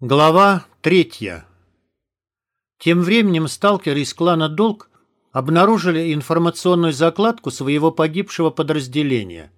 Глава третья. Тем временем сталкеры из клана «Долг» обнаружили информационную закладку своего погибшего подразделения.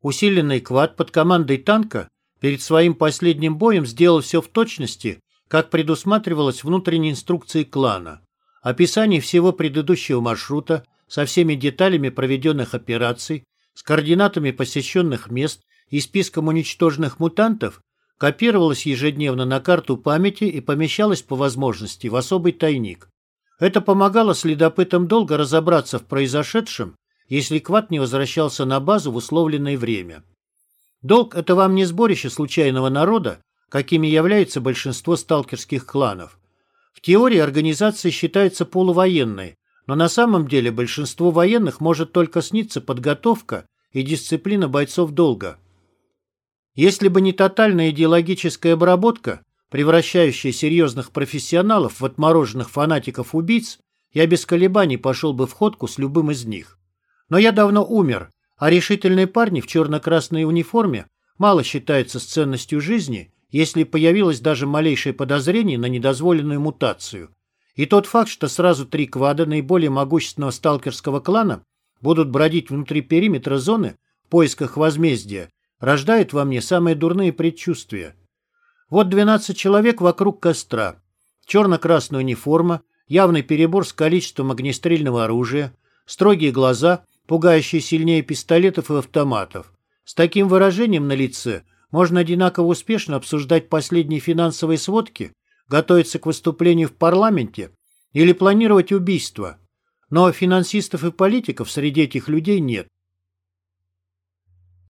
Усиленный квад под командой танка перед своим последним боем сделал все в точности, как предусматривалось внутренней инструкцией клана. Описание всего предыдущего маршрута со всеми деталями проведенных операций, с координатами посещенных мест и списком уничтоженных мутантов – копировалось ежедневно на карту памяти и помещалось по возможности в особый тайник. Это помогало следопытам долго разобраться в произошедшем, если Кват не возвращался на базу в условленное время. Долг – это вам не сборище случайного народа, какими является большинство сталкерских кланов. В теории организация считается полувоенной, но на самом деле большинство военных может только сниться подготовка и дисциплина бойцов долга. Если бы не тотальная идеологическая обработка, превращающая серьезных профессионалов в отмороженных фанатиков-убийц, я без колебаний пошел бы в ходку с любым из них. Но я давно умер, а решительные парни в черно-красной униформе мало считаются с ценностью жизни, если появилось даже малейшее подозрение на недозволенную мутацию. И тот факт, что сразу три квада наиболее могущественного сталкерского клана будут бродить внутри периметра зоны в поисках возмездия, рождает во мне самые дурные предчувствия. Вот 12 человек вокруг костра. Черно-красная униформа, явный перебор с количеством огнестрельного оружия, строгие глаза, пугающие сильнее пистолетов и автоматов. С таким выражением на лице можно одинаково успешно обсуждать последние финансовые сводки, готовиться к выступлению в парламенте или планировать убийство. Но финансистов и политиков среди этих людей нет.